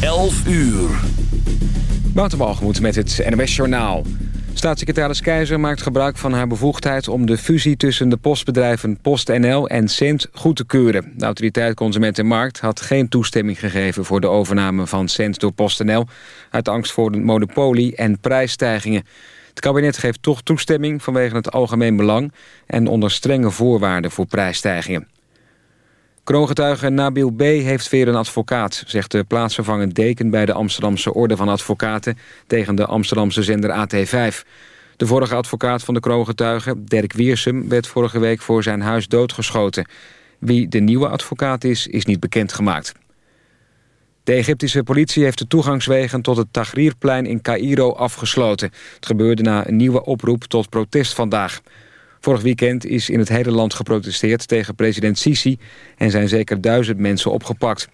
11 uur. Wouter met het NWS Journaal. Staatssecretaris Keizer maakt gebruik van haar bevoegdheid... om de fusie tussen de postbedrijven PostNL en Cent goed te keuren. De autoriteit Consument en Markt had geen toestemming gegeven... voor de overname van Cent door PostNL... uit angst voor een monopolie en prijsstijgingen. Het kabinet geeft toch toestemming vanwege het algemeen belang... en onder strenge voorwaarden voor prijsstijgingen. Kroongetuige Nabil B. heeft weer een advocaat... zegt de plaatsvervangend deken bij de Amsterdamse Orde van Advocaten... tegen de Amsterdamse zender AT5. De vorige advocaat van de kroongetuige, Dirk Wiersum... werd vorige week voor zijn huis doodgeschoten. Wie de nieuwe advocaat is, is niet bekendgemaakt. De Egyptische politie heeft de toegangswegen tot het Tahrirplein in Cairo afgesloten. Het gebeurde na een nieuwe oproep tot protest vandaag... Vorig weekend is in het hele land geprotesteerd tegen president Sisi... en zijn zeker duizend mensen opgepakt.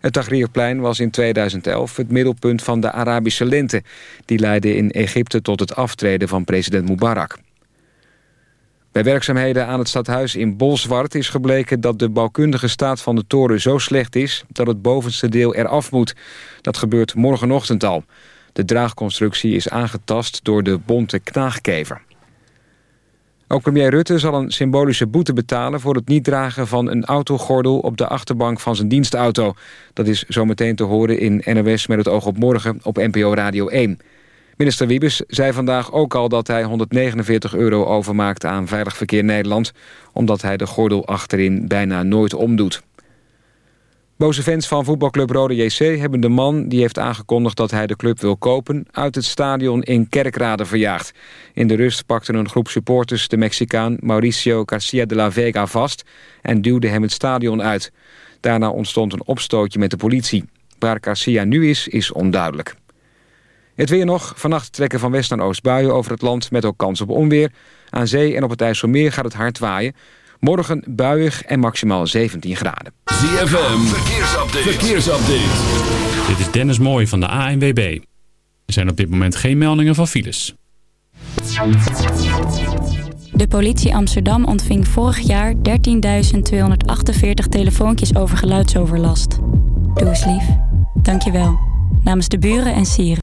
Het Tahrirplein was in 2011 het middelpunt van de Arabische lente. Die leidde in Egypte tot het aftreden van president Mubarak. Bij werkzaamheden aan het stadhuis in Bolzwart is gebleken dat de bouwkundige staat van de toren zo slecht is dat het bovenste deel eraf moet. Dat gebeurt morgenochtend al. De draagconstructie is aangetast door de bonte knaagkever. Ook premier Rutte zal een symbolische boete betalen... voor het niet dragen van een autogordel op de achterbank van zijn dienstauto. Dat is zometeen te horen in NOS met het oog op morgen op NPO Radio 1. Minister Wiebes zei vandaag ook al dat hij 149 euro overmaakt aan Veilig Verkeer Nederland... omdat hij de gordel achterin bijna nooit omdoet. Boze fans van voetbalclub Rode JC hebben de man... die heeft aangekondigd dat hij de club wil kopen... uit het stadion in Kerkrade verjaagd. In de rust pakte een groep supporters de Mexicaan Mauricio Garcia de la Vega vast... en duwde hem het stadion uit. Daarna ontstond een opstootje met de politie. Waar Garcia nu is, is onduidelijk. Het weer nog. Vannacht trekken van west naar oost buien over het land... met ook kans op onweer. Aan zee en op het IJsselmeer gaat het hard waaien... Morgen buiig en maximaal 17 graden. ZFM, verkeersupdate. verkeersupdate. Dit is Dennis Mooij van de ANWB. Er zijn op dit moment geen meldingen van files. De politie Amsterdam ontving vorig jaar 13.248 telefoontjes over geluidsoverlast. Doe eens lief. Dankjewel. Namens de buren en sieren.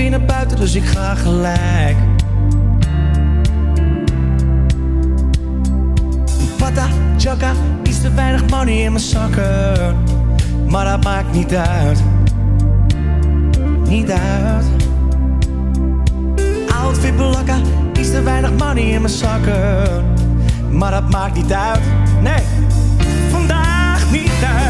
weer naar buiten, dus ik ga gelijk. Pata, chaka, iets te weinig money in mijn zakken. Maar dat maakt niet uit. Niet uit. Outfit belakka, iets te weinig money in mijn zakken. Maar dat maakt niet uit, nee. Vandaag niet uit.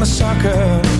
I'm a sucker.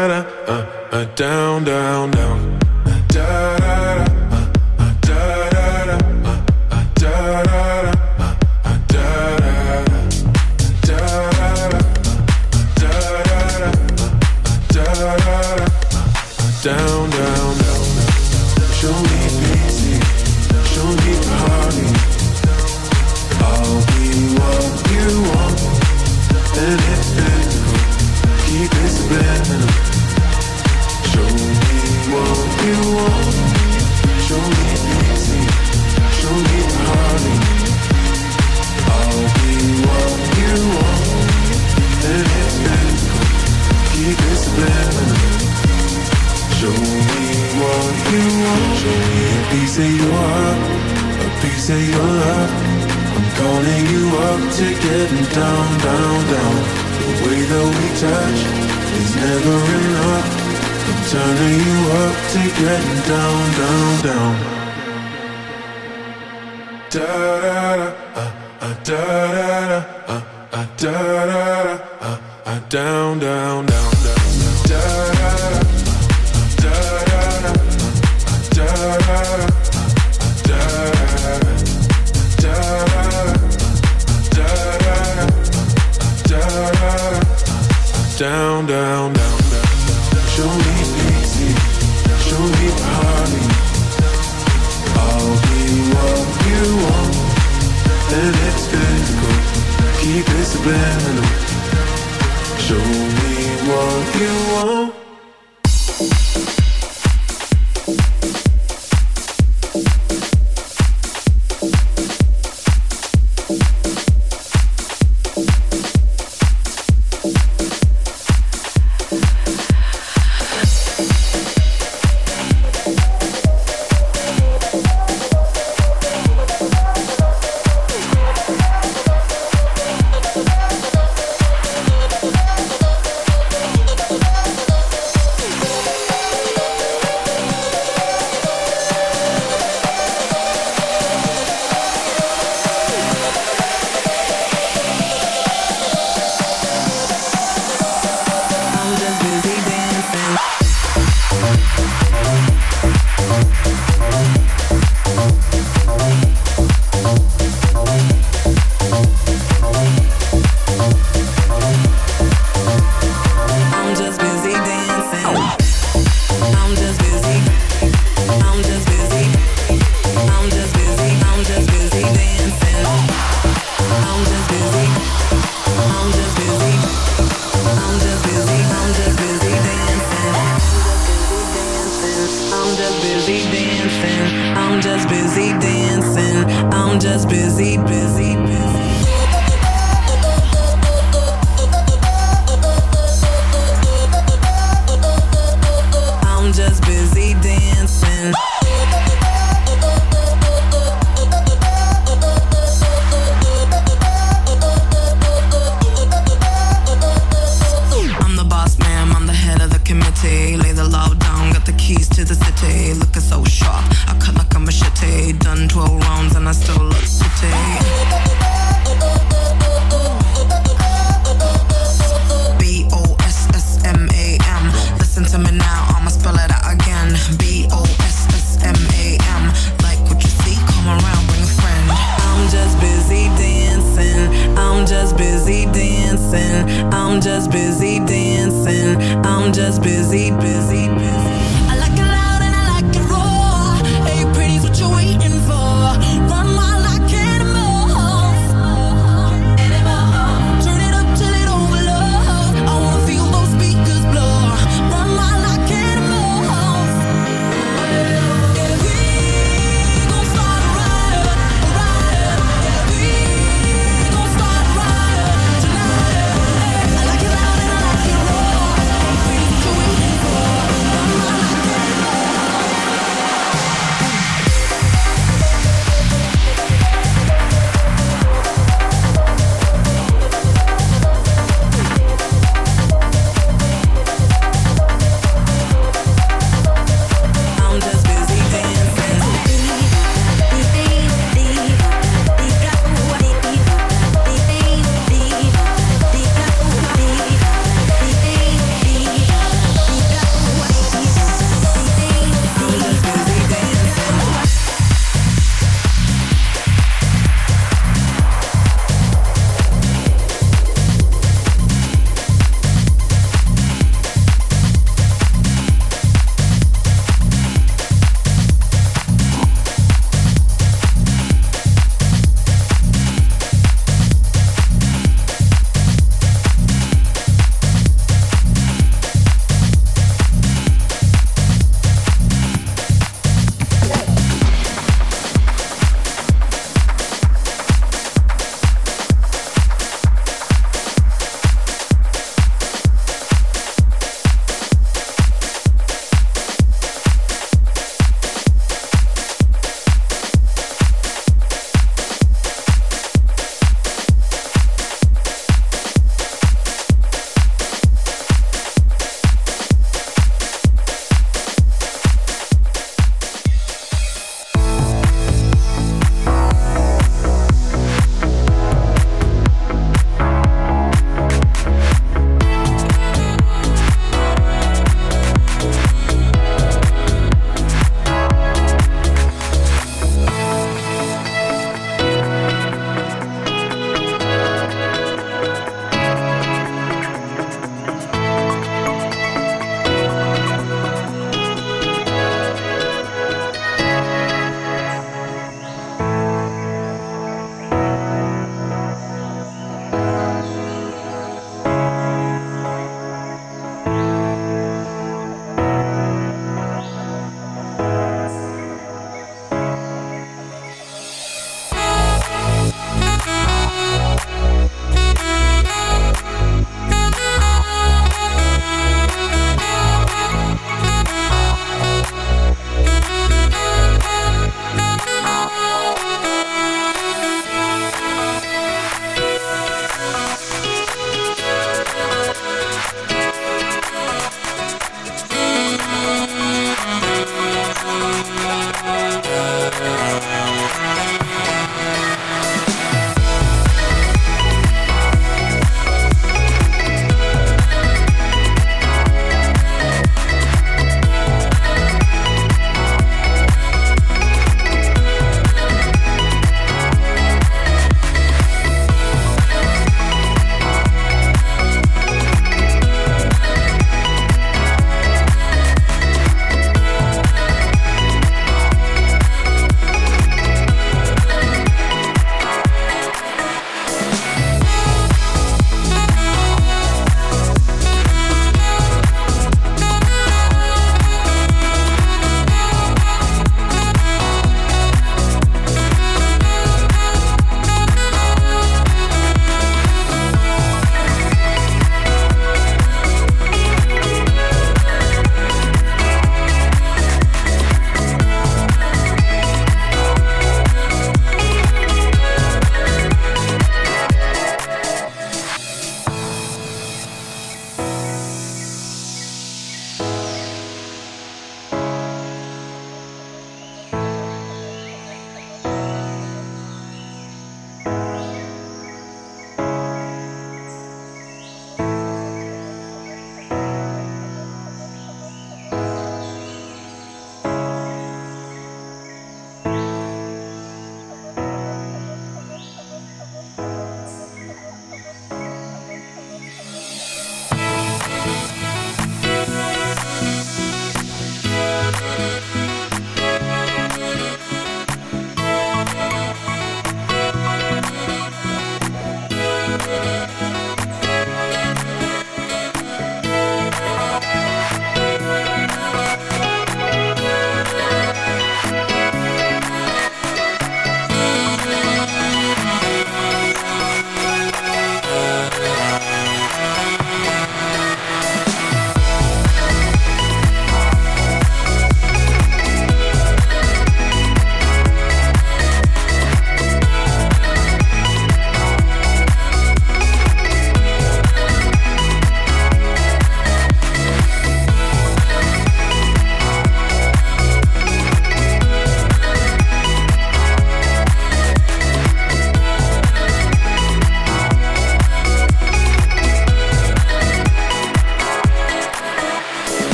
just busy dancing. I'm just busy, busy.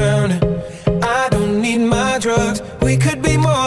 around. I don't need my drugs. We could be more.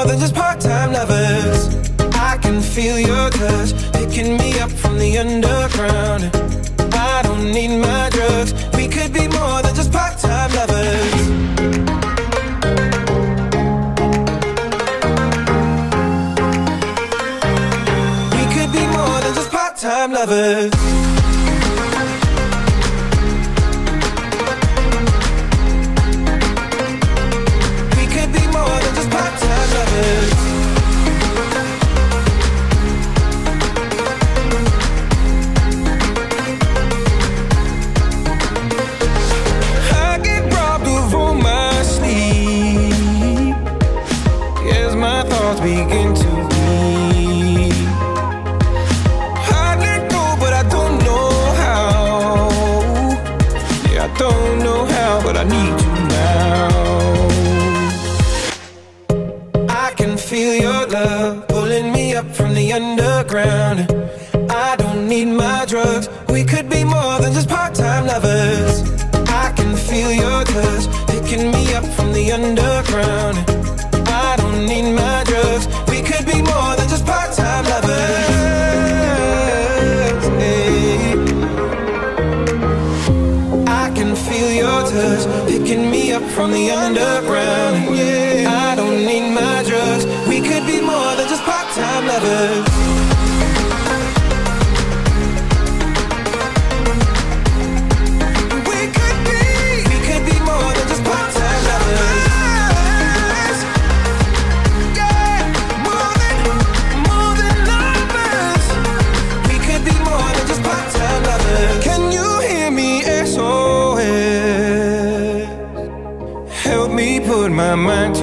went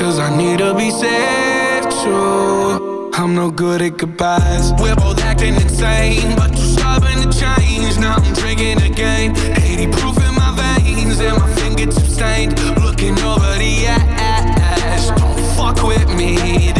cause I need to be saved too. I'm no good at goodbyes. We're both acting insane, but you're stubborn to change. Now I'm drinking again. 80 proof in my veins, and my fingertips stained. Looking over the ash. Don't fuck with me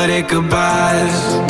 Good at goodbyes.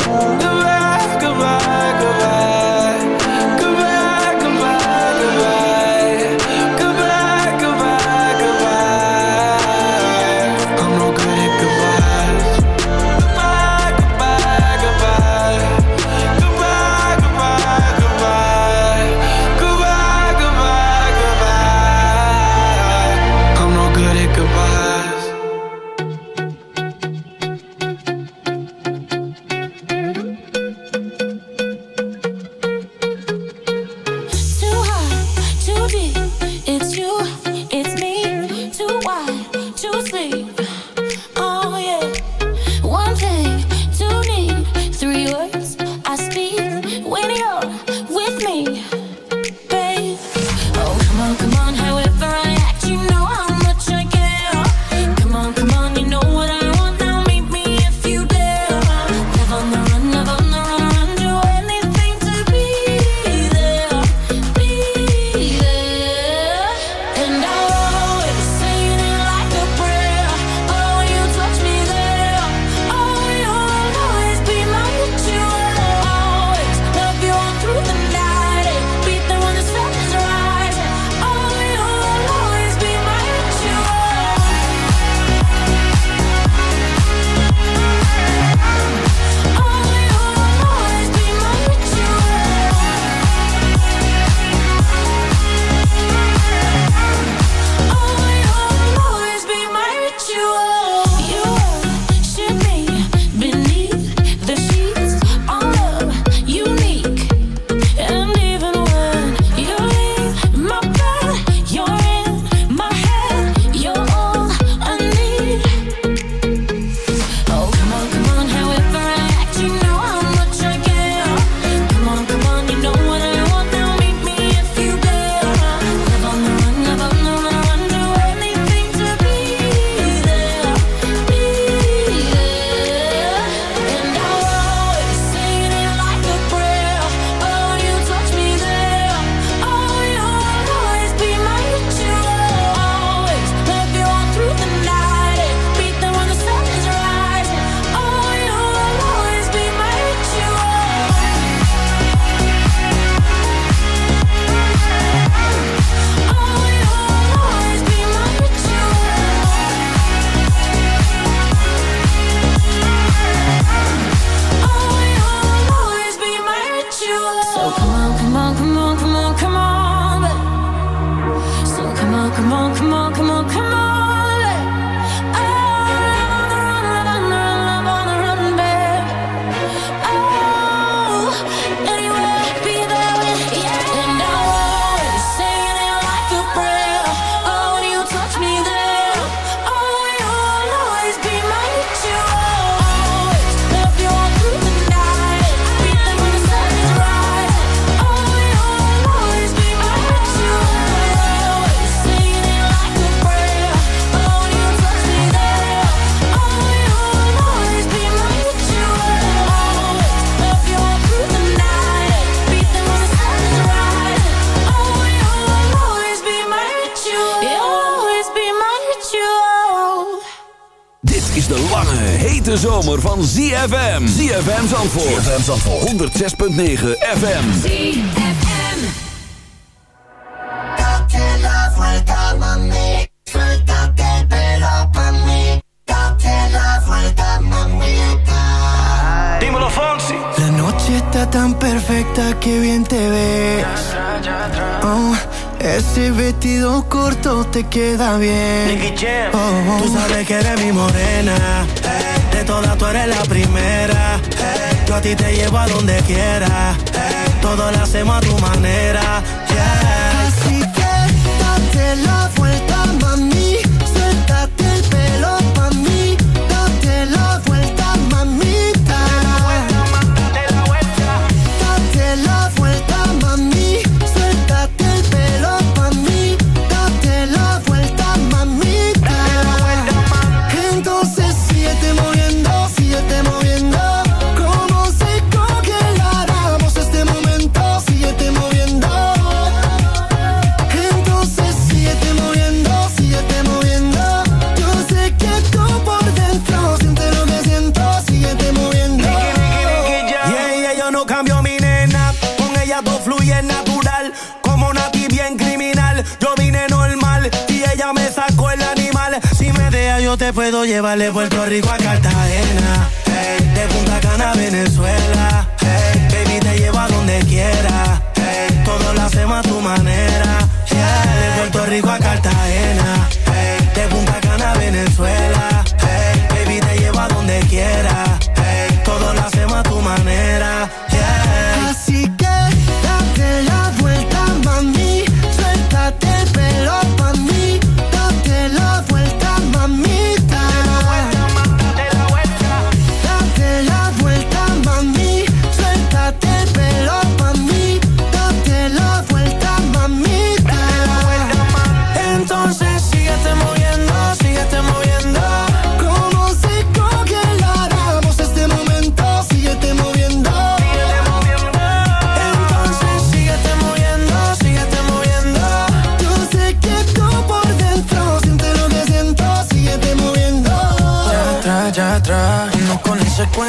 Zomer van ZFM. ZFM Zandvoort. ZFM Zandvoort. 106.9 FM. ZFM. Dímelo, Fonsi. La noche está tan perfecta que bien te ves. Oh, ese vestido corto te queda bien. Oh, oh. Tú sabes que eres mi morena. Tú eres la primera. Yo a ti te llevo a donde quiera. eh. Todo lo hacemos a tu manera. Así que date la te puedo llevar de Puerto Rico a Cartagena. Hey, de Punta Cana a Venezuela. Hey, baby, te llevo a donde quiera. Hey, todo lo hacemos a tu manera. De Puerto Rico a Cartagena. De Punta Cana a Venezuela.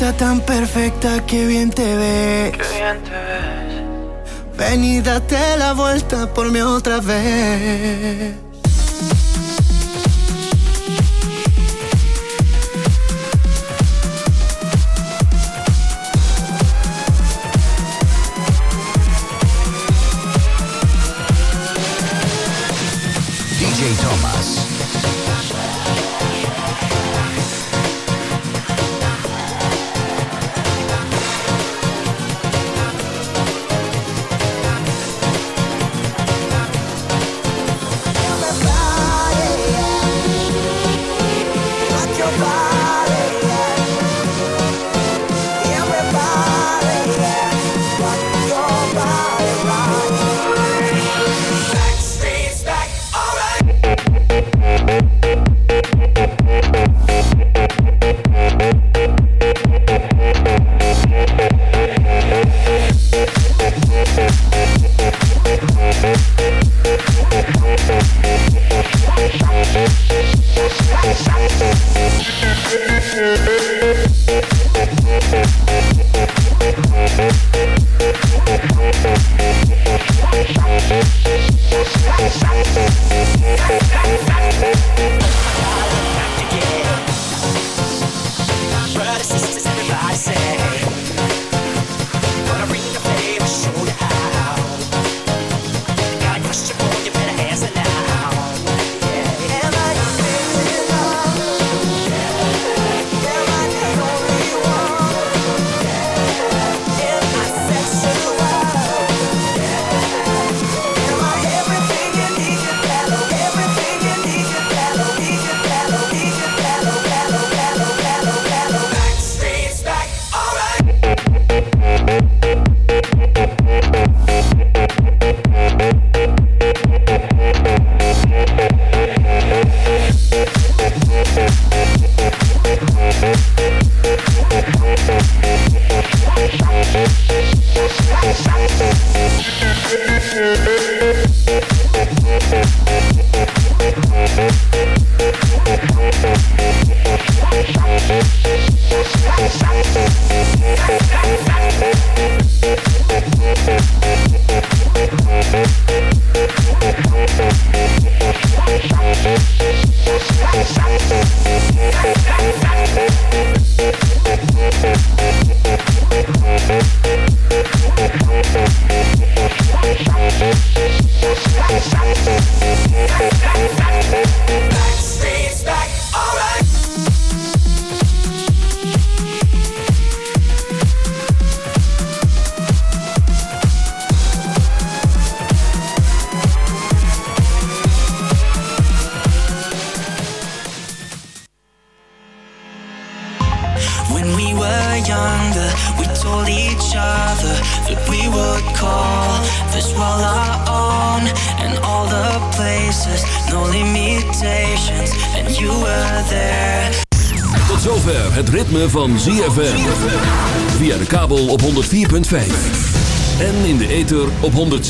está tan perfecta que bien te ves. Ven y date la vuelta por mí otra vez.